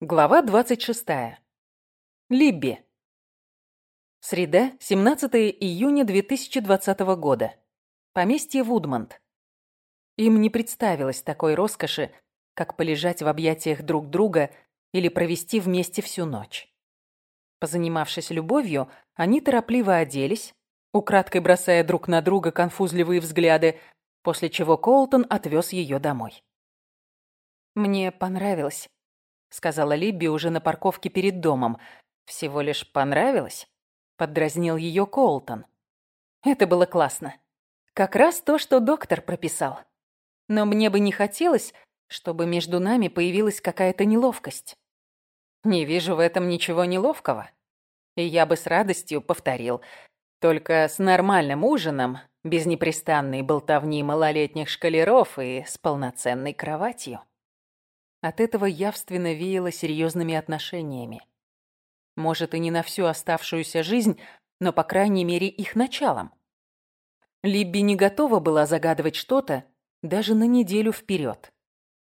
Глава 26. Либби. Среда, 17 июня 2020 года. Поместье Вудмонт. Им не представилось такой роскоши, как полежать в объятиях друг друга или провести вместе всю ночь. Позанимавшись любовью, они торопливо оделись, украдкой бросая друг на друга конфузливые взгляды, после чего Коултон отвез ее домой. «Мне понравилось», — сказала Либби уже на парковке перед домом. «Всего лишь понравилось?» — поддразнил ее Коултон. «Это было классно. Как раз то, что доктор прописал. Но мне бы не хотелось, чтобы между нами появилась какая-то неловкость. Не вижу в этом ничего неловкого. И я бы с радостью повторил. Только с нормальным ужином, без непрестанной болтовни малолетних шкалеров и с полноценной кроватью. От этого явственно веяло серьезными отношениями. Может, и не на всю оставшуюся жизнь, но, по крайней мере, их началом. Либби не готова была загадывать что-то даже на неделю вперед.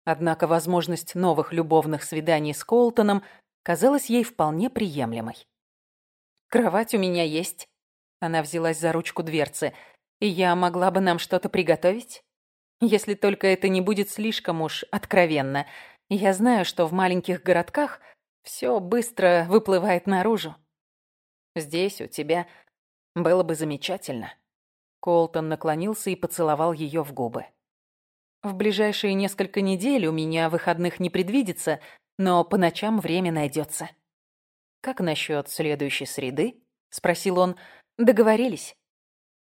Однако возможность новых любовных свиданий с Колтоном казалась ей вполне приемлемой. «Кровать у меня есть», — она взялась за ручку дверцы, «и я могла бы нам что-то приготовить? Если только это не будет слишком уж откровенно. Я знаю, что в маленьких городках все быстро выплывает наружу. Здесь у тебя было бы замечательно. Колтон наклонился и поцеловал ее в губы. В ближайшие несколько недель у меня выходных не предвидится, но по ночам время найдется. Как насчет следующей среды? Спросил он. Договорились.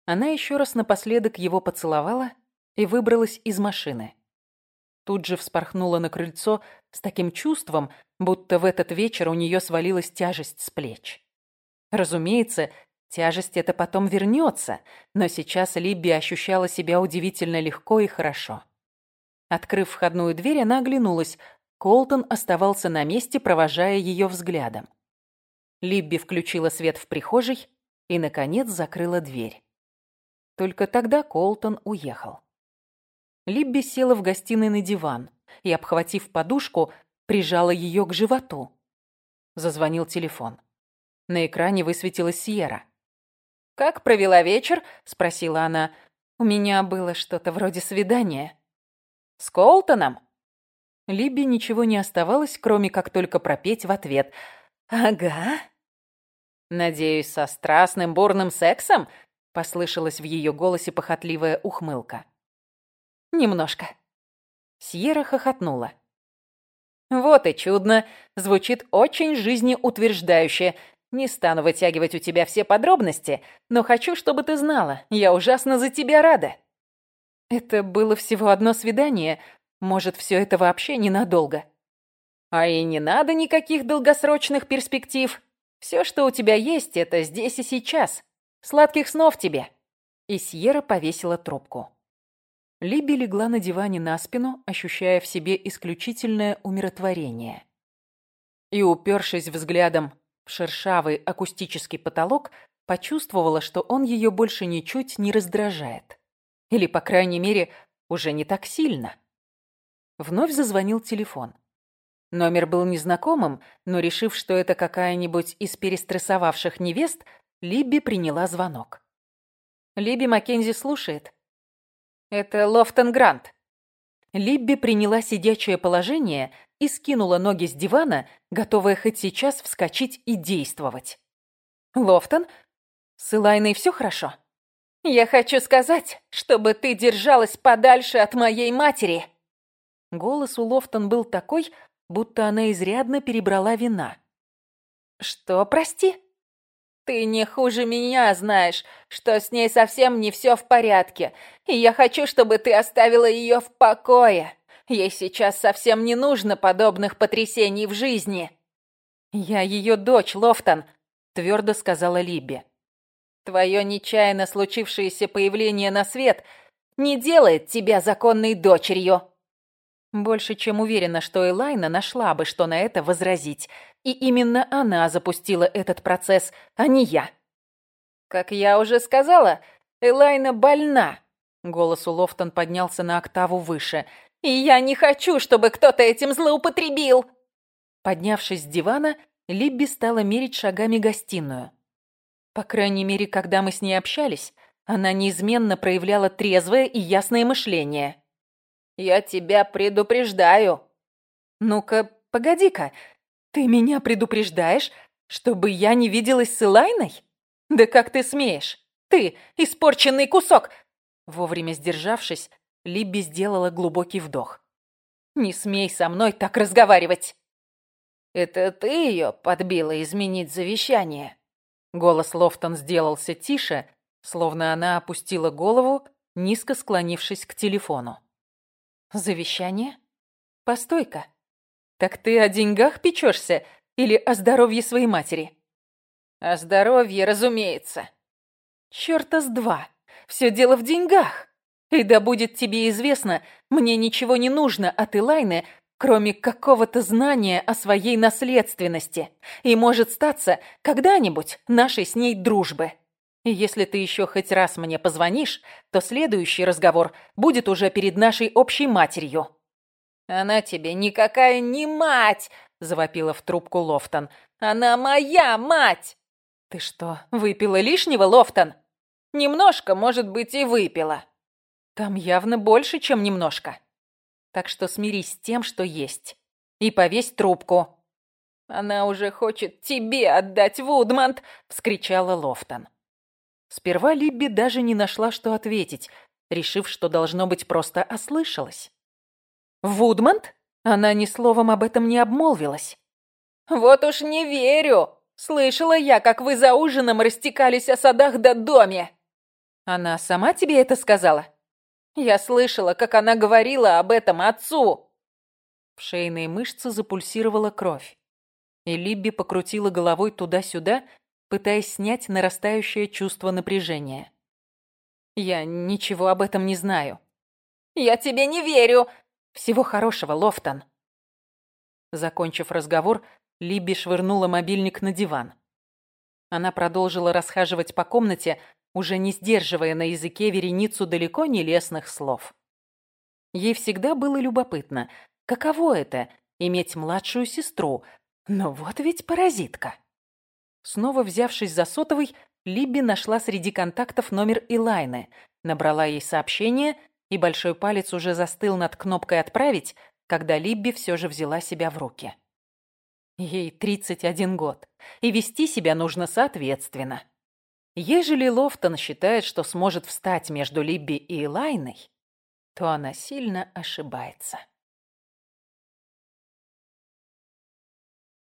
Она еще раз напоследок его поцеловала и выбралась из машины тут же вспорхнула на крыльцо с таким чувством, будто в этот вечер у нее свалилась тяжесть с плеч. Разумеется, тяжесть эта потом вернется, но сейчас Либби ощущала себя удивительно легко и хорошо. Открыв входную дверь, она оглянулась. Колтон оставался на месте, провожая ее взглядом. Либби включила свет в прихожей и, наконец, закрыла дверь. Только тогда Колтон уехал. Либби села в гостиной на диван и, обхватив подушку, прижала ее к животу. Зазвонил телефон. На экране высветилась Сьерра. «Как провела вечер?» – спросила она. «У меня было что-то вроде свидания». «С Колтоном?» Либби ничего не оставалось, кроме как только пропеть в ответ. «Ага». «Надеюсь, со страстным бурным сексом?» – послышалась в ее голосе похотливая ухмылка. Немножко. Сьерра хохотнула. Вот и чудно. Звучит очень жизнеутверждающе. Не стану вытягивать у тебя все подробности, но хочу, чтобы ты знала, я ужасно за тебя рада. Это было всего одно свидание. Может, все это вообще ненадолго. А и не надо никаких долгосрочных перспектив. Все, что у тебя есть, это здесь и сейчас. Сладких снов тебе. И Сьерра повесила трубку. Либи легла на диване на спину, ощущая в себе исключительное умиротворение. И, упершись взглядом в шершавый акустический потолок, почувствовала, что он ее больше ничуть не раздражает. Или, по крайней мере, уже не так сильно. Вновь зазвонил телефон. Номер был незнакомым, но, решив, что это какая-нибудь из перестрессовавших невест, Либби приняла звонок. «Либби Маккензи слушает», это Лофтон Грант. Либби приняла сидячее положение и скинула ноги с дивана, готовая хоть сейчас вскочить и действовать. Лофтон, с Элайной все хорошо? Я хочу сказать, чтобы ты держалась подальше от моей матери. Голос у Лофтон был такой, будто она изрядно перебрала вина. Что, прости? Ты не хуже меня знаешь, что с ней совсем не все в порядке, и я хочу, чтобы ты оставила ее в покое. Ей сейчас совсем не нужно подобных потрясений в жизни. Я ее дочь, Лофтон, твердо сказала Либби. Твое нечаянно случившееся появление на свет не делает тебя законной дочерью. Больше чем уверена, что Элайна нашла бы, что на это возразить. И именно она запустила этот процесс, а не я. Как я уже сказала, Элайна больна. Голос у Лофтон поднялся на октаву выше. И я не хочу, чтобы кто-то этим злоупотребил. Поднявшись с дивана, Либби стала мерить шагами гостиную. По крайней мере, когда мы с ней общались, она неизменно проявляла трезвое и ясное мышление. «Я тебя предупреждаю». «Ну-ка, погоди-ка, ты меня предупреждаешь, чтобы я не виделась с Элайной? Да как ты смеешь? Ты, испорченный кусок!» Вовремя сдержавшись, Либби сделала глубокий вдох. «Не смей со мной так разговаривать!» «Это ты ее подбила изменить завещание?» Голос Лофтон сделался тише, словно она опустила голову, низко склонившись к телефону. «Завещание? Постой-ка. Так ты о деньгах печешься или о здоровье своей матери?» «О здоровье, разумеется». «Чёрта с два. Все дело в деньгах. И да будет тебе известно, мне ничего не нужно от Элайны, кроме какого-то знания о своей наследственности. И может статься когда-нибудь нашей с ней дружбы. И если ты еще хоть раз мне позвонишь, то следующий разговор будет уже перед нашей общей матерью». «Она тебе никакая не мать!» — завопила в трубку Лофтон. «Она моя мать!» «Ты что, выпила лишнего, Лофтон?» «Немножко, может быть, и выпила». «Там явно больше, чем немножко. Так что смирись с тем, что есть. И повесь трубку». «Она уже хочет тебе отдать, Вудмант!» — вскричала Лофтон. Сперва Либби даже не нашла, что ответить, решив, что должно быть просто ослышалась. «Вудмонт?» Она ни словом об этом не обмолвилась. «Вот уж не верю! Слышала я, как вы за ужином растекались о садах до доме!» «Она сама тебе это сказала?» «Я слышала, как она говорила об этом отцу!» В шейные мышцы запульсировала кровь, и Либби покрутила головой туда-сюда, пытаясь снять нарастающее чувство напряжения. «Я ничего об этом не знаю». «Я тебе не верю!» «Всего хорошего, Лофтон!» Закончив разговор, Либби швырнула мобильник на диван. Она продолжила расхаживать по комнате, уже не сдерживая на языке вереницу далеко не лесных слов. Ей всегда было любопытно, каково это — иметь младшую сестру, но вот ведь паразитка. Снова взявшись за сотовый, Либби нашла среди контактов номер Илайны, набрала ей сообщение, и большой палец уже застыл над кнопкой «Отправить», когда Либби все же взяла себя в руки. Ей 31 год, и вести себя нужно соответственно. Ежели Лофтон считает, что сможет встать между Либби и Илайной, то она сильно ошибается.